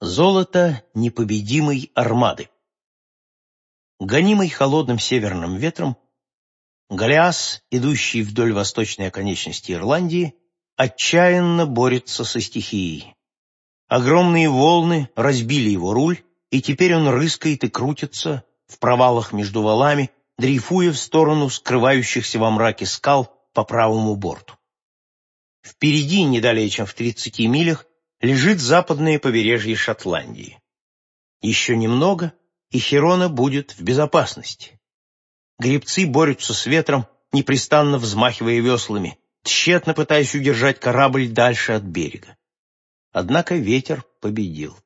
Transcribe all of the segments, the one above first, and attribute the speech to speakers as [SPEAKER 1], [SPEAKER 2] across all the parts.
[SPEAKER 1] Золото непобедимой армады. Гонимый холодным северным ветром, Голиас, идущий вдоль восточной оконечности Ирландии, отчаянно борется со стихией. Огромные волны разбили его руль, и теперь он рыскает и крутится в провалах между валами, дрейфуя в сторону скрывающихся во мраке скал по правому борту. Впереди, не далее чем в 30 милях, лежит западное побережье Шотландии. Еще немного, и Херона будет в безопасности. Гребцы борются с ветром, непрестанно взмахивая веслами, тщетно пытаясь удержать корабль дальше от берега. Однако ветер победил.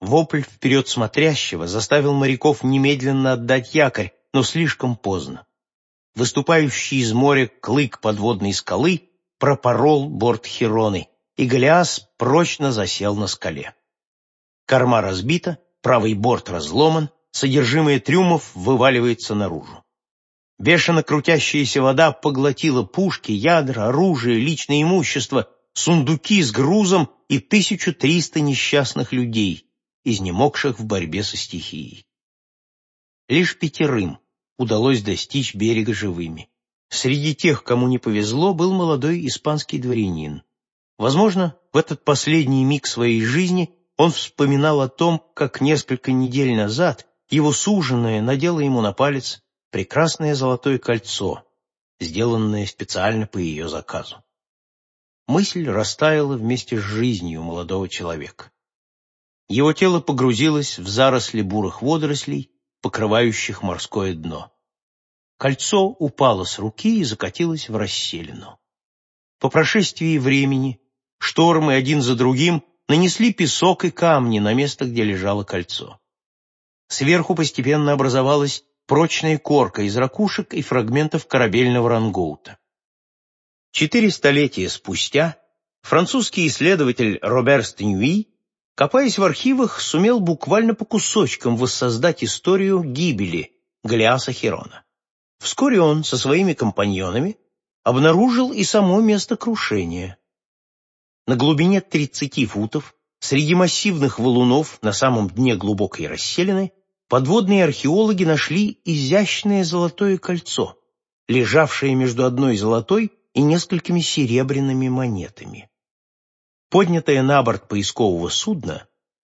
[SPEAKER 1] Вопль вперед смотрящего заставил моряков немедленно отдать якорь, но слишком поздно. Выступающий из моря клык подводной скалы пропорол борт Хероны, и Голиас прочно засел на скале. Корма разбита, правый борт разломан, содержимое трюмов вываливается наружу. Бешено крутящаяся вода поглотила пушки, ядра, оружие, личное имущество, сундуки с грузом и 1300 несчастных людей, изнемогших в борьбе со стихией. Лишь пятерым удалось достичь берега живыми. Среди тех, кому не повезло, был молодой испанский дворянин. Возможно, в этот последний миг своей жизни он вспоминал о том, как несколько недель назад его суженая надела ему на палец прекрасное золотое кольцо, сделанное специально по ее заказу. Мысль растаяла вместе с жизнью молодого человека. Его тело погрузилось в заросли бурых водорослей, покрывающих морское дно. Кольцо упало с руки и закатилось в расселину. По прошествии времени Штормы один за другим нанесли песок и камни на место, где лежало кольцо. Сверху постепенно образовалась прочная корка из ракушек и фрагментов корабельного рангоута. Четыре столетия спустя французский исследователь Робер Стенюи, копаясь в архивах, сумел буквально по кусочкам воссоздать историю гибели Голиаса Херона. Вскоре он со своими компаньонами обнаружил и само место крушения. На глубине 30 футов, среди массивных валунов на самом дне глубокой расселины, подводные археологи нашли изящное золотое кольцо, лежавшее между одной золотой и несколькими серебряными монетами. Поднятое на борт поискового судна,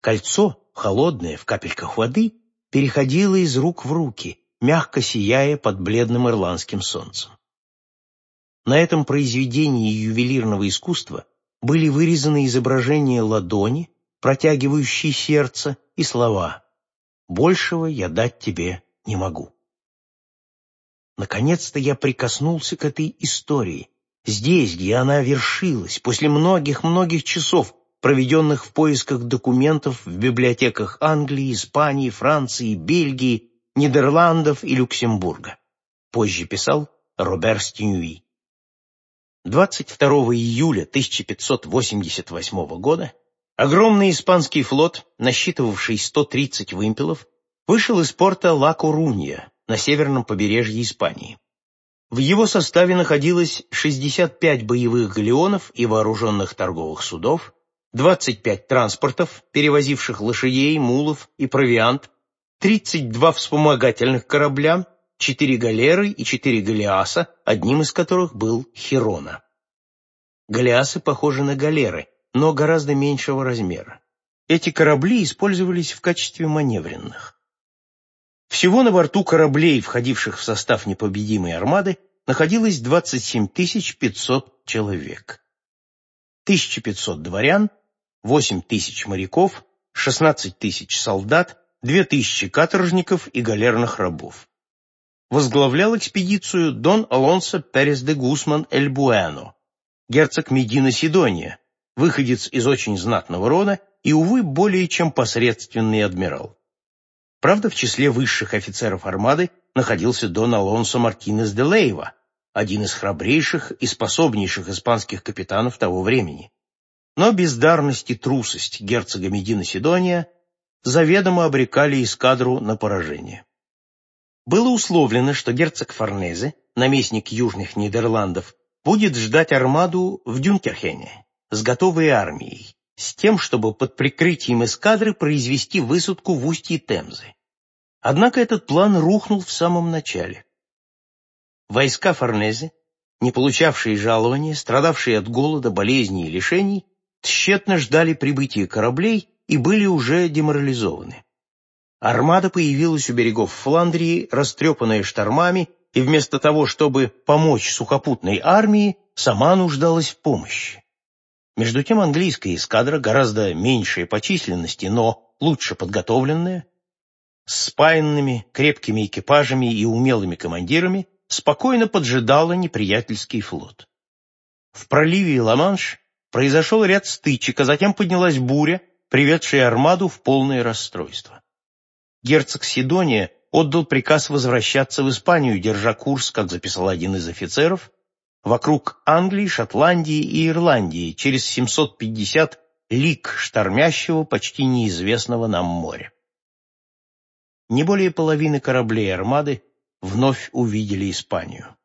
[SPEAKER 1] кольцо, холодное, в капельках воды, переходило из рук в руки, мягко сияя под бледным ирландским солнцем. На этом произведении ювелирного искусства были вырезаны изображения ладони, протягивающей сердце, и слова «Большего я дать тебе не могу». Наконец-то я прикоснулся к этой истории, здесь, где она вершилась, после многих-многих часов, проведенных в поисках документов в библиотеках Англии, Испании, Франции, Бельгии, Нидерландов и Люксембурга. Позже писал Робер Стенюи. 22 июля 1588 года огромный испанский флот, насчитывавший 130 вымпелов, вышел из порта Ла-Корунья на северном побережье Испании. В его составе находилось 65 боевых галеонов и вооруженных торговых судов, 25 транспортов, перевозивших лошадей, мулов и провиант, 32 вспомогательных корабля, четыре галеры и четыре галеаса, одним из которых был Хирона. Галеасы похожи на галеры, но гораздо меньшего размера. Эти корабли использовались в качестве маневренных. Всего на борту кораблей, входивших в состав непобедимой армады, находилось 27 500 человек. 1500 дворян, 8 тысяч моряков, 16 тысяч солдат, 2000 каторжников и галерных рабов возглавлял экспедицию Дон Алонсо Перес де Гусман Эль Буэно, герцог Медина Сидония, выходец из очень знатного рода и, увы, более чем посредственный адмирал. Правда, в числе высших офицеров армады находился Дон Алонсо Мартинес де Лейва, один из храбрейших и способнейших испанских капитанов того времени. Но бездарность и трусость герцога Медина Сидония заведомо обрекали эскадру на поражение. Было условлено, что герцог Форнезе, наместник Южных Нидерландов, будет ждать армаду в Дюнкерхене с готовой армией, с тем, чтобы под прикрытием эскадры произвести высадку в устье Темзы. Однако этот план рухнул в самом начале. Войска Форнезе, не получавшие жалования, страдавшие от голода, болезней и лишений, тщетно ждали прибытия кораблей и были уже деморализованы. Армада появилась у берегов Фландрии, растрепанная штормами, и вместо того, чтобы помочь сухопутной армии, сама нуждалась в помощи. Между тем английская эскадра, гораздо меньшая по численности, но лучше подготовленная, с спаянными, крепкими экипажами и умелыми командирами, спокойно поджидала неприятельский флот. В проливе Ла-Манш произошел ряд стычек, а затем поднялась буря, приведшая армаду в полное расстройство. Герцог Сидония отдал приказ возвращаться в Испанию, держа курс, как записал один из офицеров, вокруг Англии, Шотландии и Ирландии через 750 лиг штормящего, почти неизвестного нам моря. Не более половины кораблей армады вновь увидели Испанию.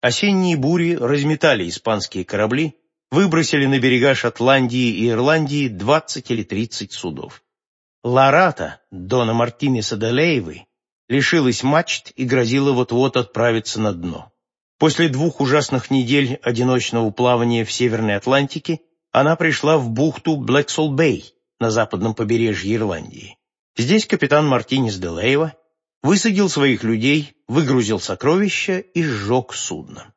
[SPEAKER 1] Осенние бури разметали испанские корабли, выбросили на берега Шотландии и Ирландии 20 или 30 судов. Ларата, Дона Мартинеса де Лейвы, лишилась мачт и грозила вот-вот отправиться на дно. После двух ужасных недель одиночного плавания в Северной Атлантике она пришла в бухту Блэксод-Бэй на западном побережье Ирландии. Здесь капитан Мартинес де Лейва высадил своих людей, выгрузил сокровища и сжег судно.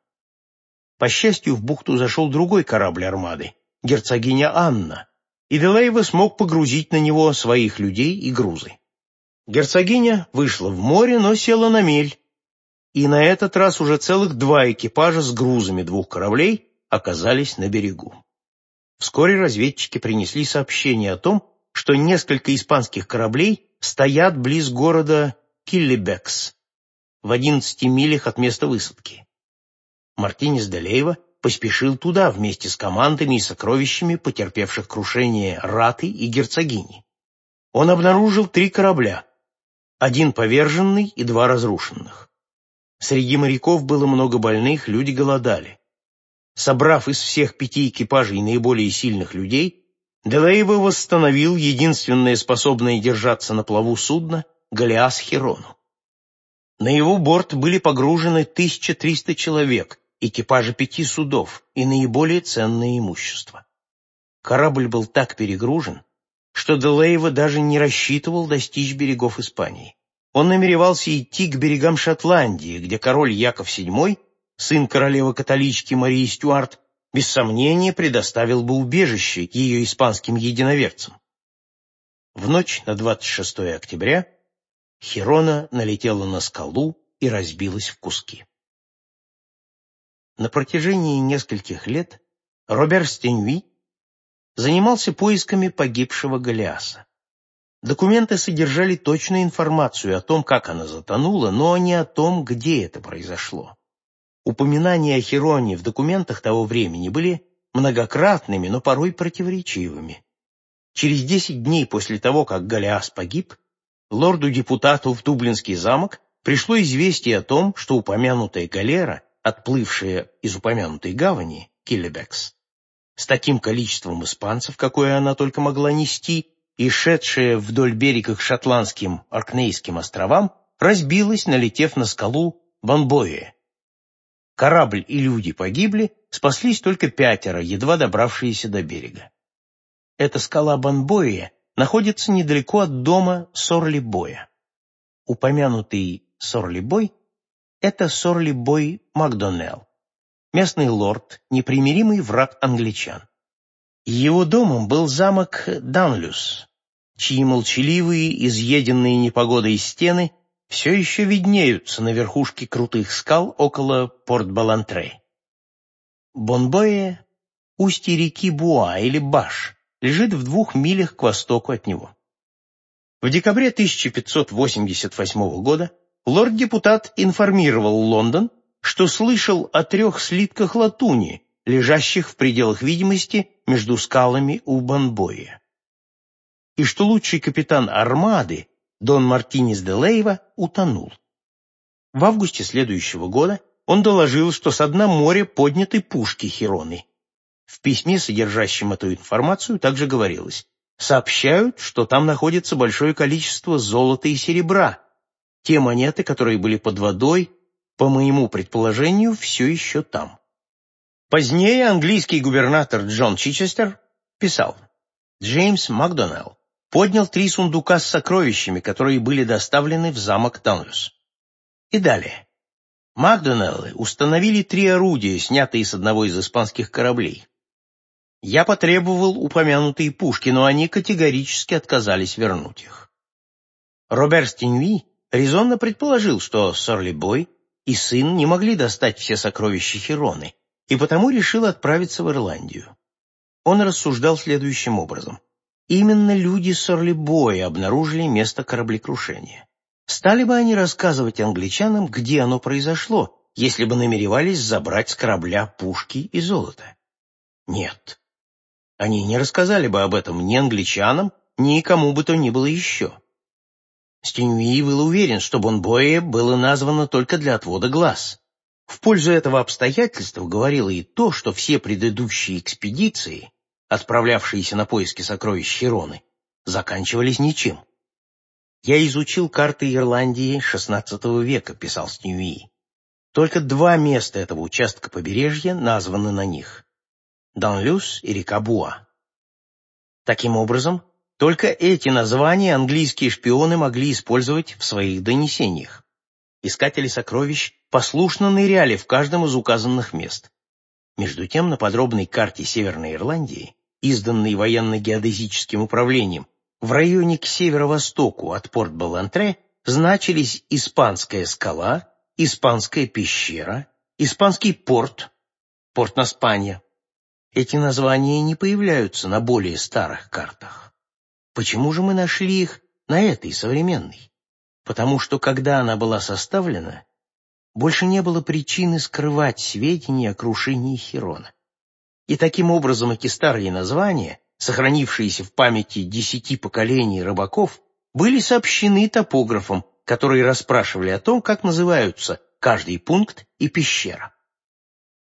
[SPEAKER 1] По счастью, в бухту зашел другой корабль армады, герцогиня Анна, и де Лейва смог погрузить на него своих людей и грузы. Герцогиня вышла в море, но села на мель, и на этот раз уже целых два экипажа с грузами двух кораблей оказались на берегу. Вскоре разведчики принесли сообщение о том, что несколько испанских кораблей стоят близ города Киллибекс, в одиннадцати милях от места высадки. Мартинес Делеева поспешил туда вместе с командами и сокровищами потерпевших крушение Раты и Герцогини. Он обнаружил три корабля, один поверженный и два разрушенных. Среди моряков было много больных, люди голодали. Собрав из всех пяти экипажей наиболее сильных людей, Делейва восстановил единственное способное держаться на плаву судно Голиас Херону. На его борт были погружены 1300 человек, экипажи пяти судов и наиболее ценное имущество. Корабль был так перегружен, что Делейва даже не рассчитывал достичь берегов Испании. Он намеревался идти к берегам Шотландии, где король Яков VII, сын королевы-католички Марии Стюарт, без сомнения предоставил бы убежище ее испанским единоверцам. В ночь на 26 октября Хирона налетела на скалу и разбилась в куски. На протяжении нескольких лет Роберт Стенюи занимался поисками погибшего Голиаса. Документы содержали точную информацию о том, как она затонула, но не о том, где это произошло. Упоминания о Хероне в документах того времени были многократными, но порой противоречивыми. Через десять дней после того, как Голиас погиб, лорду-депутату в Дублинский замок пришло известие о том, что упомянутая галера, отплывшая из упомянутой гавани, Киллебекс, с таким количеством испанцев, какое она только могла нести, и шедшая вдоль берега к шотландским Аркнейским островам, разбилась, налетев на скалу Бомбое. Корабль и люди погибли, спаслись только пятеро, едва добравшиеся до берега. Эта скала Бомбое находится недалеко от дома Сорли-Боя. Упомянутый Сорли-Бой – это Сорли-Бой Макдонелл, местный лорд, непримиримый враг англичан. Его домом был замок Данлюс, чьи молчаливые, изъеденные непогодой стены все еще виднеются на верхушке крутых скал около Порт-Балантре. Бонбое – устье реки Буа или Баш, лежит в двух милях к востоку от него. В декабре 1588 года лорд-депутат информировал Лондон, что слышал о трех слитках латуни, лежащих в пределах видимости между скалами у Банбоя. И что лучший капитан армады, Дон Мартинес де Лейва, утонул. В августе следующего года он доложил, что с дна моря подняты пушки Хироны, В письме, содержащем эту информацию, также говорилось «Сообщают, что там находится большое количество золота и серебра. Те монеты, которые были под водой, по моему предположению, все еще там». Позднее английский губернатор Джон Чичестер писал «Джеймс Макдоналл поднял три сундука с сокровищами, которые были доставлены в замок Данлюс». И далее. Макдоналлы установили три орудия, снятые с одного из испанских кораблей. Я потребовал упомянутые пушки, но они категорически отказались вернуть их. Роберт Стенви резонно предположил, что Сорлибой и сын не могли достать все сокровища Хероны, и потому решил отправиться в Ирландию. Он рассуждал следующим образом. Именно люди Сорлибоя обнаружили место кораблекрушения. Стали бы они рассказывать англичанам, где оно произошло, если бы намеревались забрать с корабля пушки и золото? Нет. Они не рассказали бы об этом ни англичанам, ни кому бы то ни было еще. Стенюи был уверен, что Бонбое было названо только для отвода глаз. В пользу этого обстоятельства говорило и то, что все предыдущие экспедиции, отправлявшиеся на поиски сокровищ Хироны, заканчивались ничем. «Я изучил карты Ирландии XVI века», — писал Сньюи. «Только два места этого участка побережья названы на них — Данлюс и река Буа. Таким образом, только эти названия английские шпионы могли использовать в своих донесениях. Искатели сокровищ послушно ныряли в каждом из указанных мест. Между тем, на подробной карте Северной Ирландии, изданной военно-геодезическим управлением в районе к северо-востоку от Порт-Балантре значились Испанская скала, Испанская пещера, Испанский порт, порт на Спанья. Эти названия не появляются на более старых картах. Почему же мы нашли их на этой современной? Потому что, когда она была составлена, больше не было причины скрывать сведения о крушении Хирона. И таким образом эти старые названия сохранившиеся в памяти десяти поколений рыбаков, были сообщены топографам, которые расспрашивали о том, как называются каждый пункт и пещера.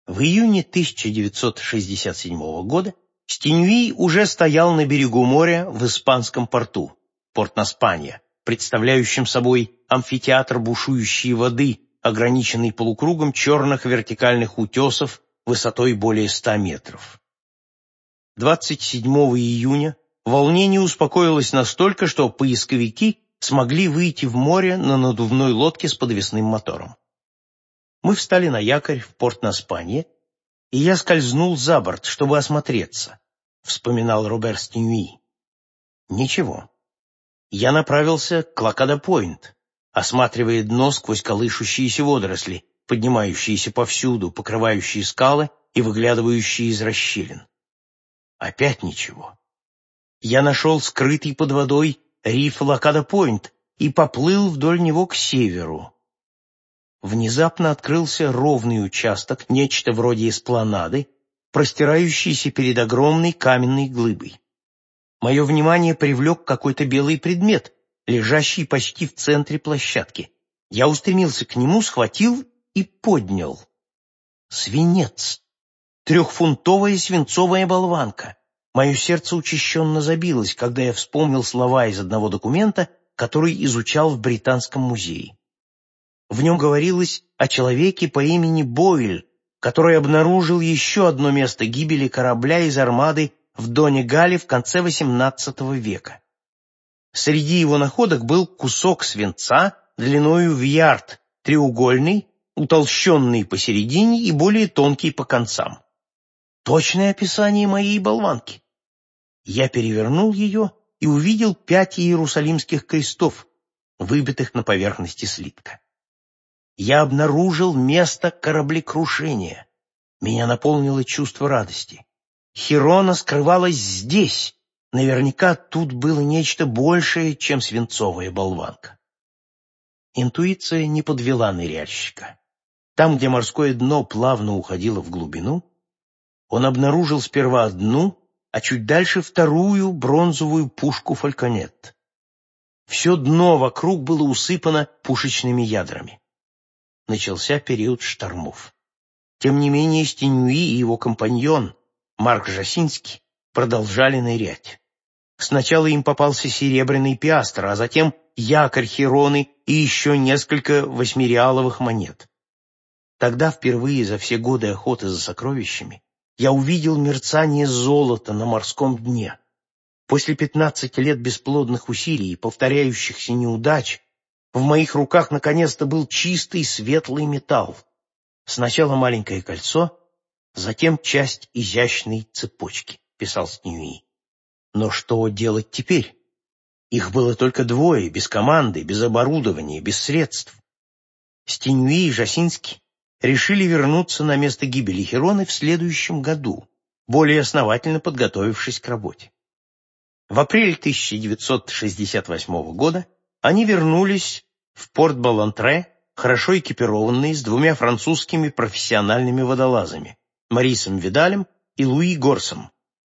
[SPEAKER 1] В июне 1967 года Стенюи уже стоял на берегу моря в испанском порту, порт Наспанья, представляющем собой амфитеатр бушующей воды, ограниченный полукругом черных вертикальных утесов высотой более ста метров. 27 июня волнение успокоилось настолько, что поисковики смогли выйти в море на надувной лодке с подвесным мотором. Мы встали на якорь в порт Наспанье, и я скользнул за борт, чтобы осмотреться, вспоминал Робер Стенюи. Ничего. Я направился к Лакада-Пойнт, осматривая дно сквозь колышущиеся водоросли, поднимающиеся повсюду, покрывающие скалы и выглядывающие из расщелин. Опять ничего. Я нашел скрытый под водой риф Лакада-Пойнт и поплыл вдоль него к северу. Внезапно открылся ровный участок, нечто вроде эспланады, простирающийся перед огромной каменной глыбой. Мое внимание привлек какой-то белый предмет, лежащий почти в центре площадки. Я устремился к нему, схватил и поднял. Свинец трехфунтовая свинцовая болванка. Мое сердце учащенно забилось, когда я вспомнил слова из одного документа, который изучал в Британском музее. В нем говорилось о человеке по имени Бойль, который обнаружил еще одно место гибели корабля из армады в Доне-Гале в конце XVIII века. Среди его находок был кусок свинца длиною в ярд, треугольный, утолщенный посередине и более тонкий по концам. Точное описание моей болванки. Я перевернул ее и увидел пять иерусалимских крестов, выбитых на поверхности слитка. Я обнаружил место кораблекрушения. Меня наполнило чувство радости. Хирона скрывалась здесь. Наверняка тут было нечто большее, чем свинцовая болванка. Интуиция не подвела ныряльщика. Там, где морское дно плавно уходило в глубину, он обнаружил сперва одну, а чуть дальше вторую бронзовую пушку «Фальконет». Все дно вокруг было усыпано пушечными ядрами. Начался период штормов. Тем не менее Стенюи и его компаньон Марк Жасинский продолжали нырять. Сначала им попался серебряный пиастр, а затем якорь Хироны и еще несколько восьмиреаловых монет. Тогда впервые за все годы охоты за сокровищами я увидел мерцание золота на морском дне. После пятнадцати лет бесплодных усилий и повторяющихся неудач в моих руках наконец-то был чистый светлый металл. Сначала маленькое кольцо, затем часть изящной цепочки, писал Сньюи. Но что делать теперь? Их было только двое, без команды, без оборудования, без средств. Стенюи и Жасинский решили вернуться на место гибели Хероны в следующем году, более основательно подготовившись к работе. В апреле 1968 года они вернулись в порт Балантре, хорошо экипированные, с двумя французскими профессиональными водолазами, Марисом Видалем и Луи Горсом.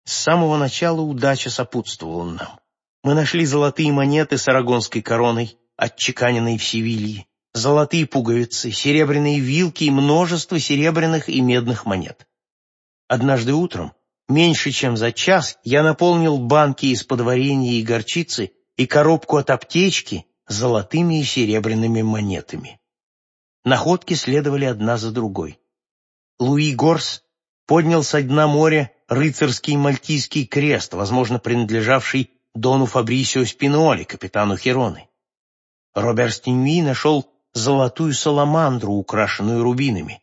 [SPEAKER 1] С самого начала удача сопутствовала нам. Мы нашли золотые монеты с арагонской короной, отчеканенной в Севилье, золотые пуговицы, серебряные вилки и множество серебряных и медных монет. Однажды утром, меньше чем за час, я наполнил банки из-под варенья и горчицы и коробку от аптечки золотыми и серебряными монетами. Находки следовали одна за другой. Луи Горс поднял со дна моря рыцарский мальтийский крест, возможно, принадлежавший Дону Фабрисио Спиноли, капитану Хероны. Роберт Стеньи нашел золотую саламандру, украшенную рубинами.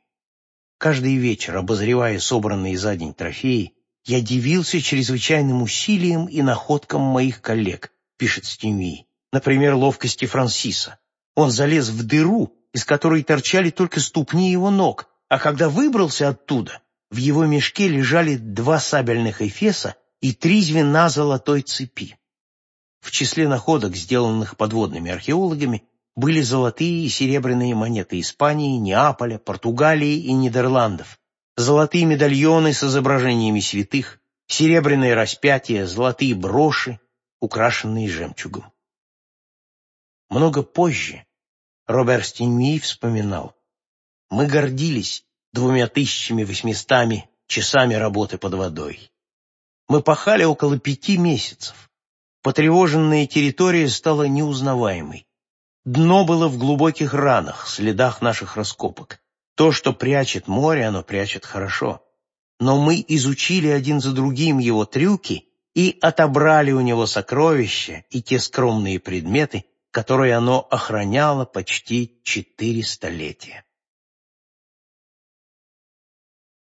[SPEAKER 1] Каждый вечер, обозревая собранные за день трофеи, я дивился чрезвычайным усилием и находкам моих коллег, пишет Стеньи, например, ловкости Франсиса. Он залез в дыру, из которой торчали только ступни его ног, а когда выбрался оттуда, в его мешке лежали два сабельных эфеса и три звена золотой цепи. В числе находок, сделанных подводными археологами, были золотые и серебряные монеты Испании, Неаполя, Португалии и Нидерландов, золотые медальоны с изображениями святых, серебряные распятия, золотые броши, украшенные жемчугом. Много позже Роберт Стеньми вспоминал, «Мы гордились двумя тысячами восьмистами часами работы под водой. Мы пахали около пяти месяцев. Потревоженная территория стала неузнаваемой. Дно было в глубоких ранах, следах наших раскопок. То, что прячет море, оно прячет хорошо. Но мы изучили один за другим его трюки и отобрали у него сокровища и те скромные предметы, которые оно охраняло почти четыре столетия.